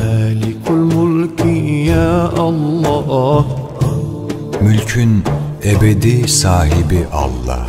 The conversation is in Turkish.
Malikul mulki ya Allah. Mülkün ebedi sahibi Allah.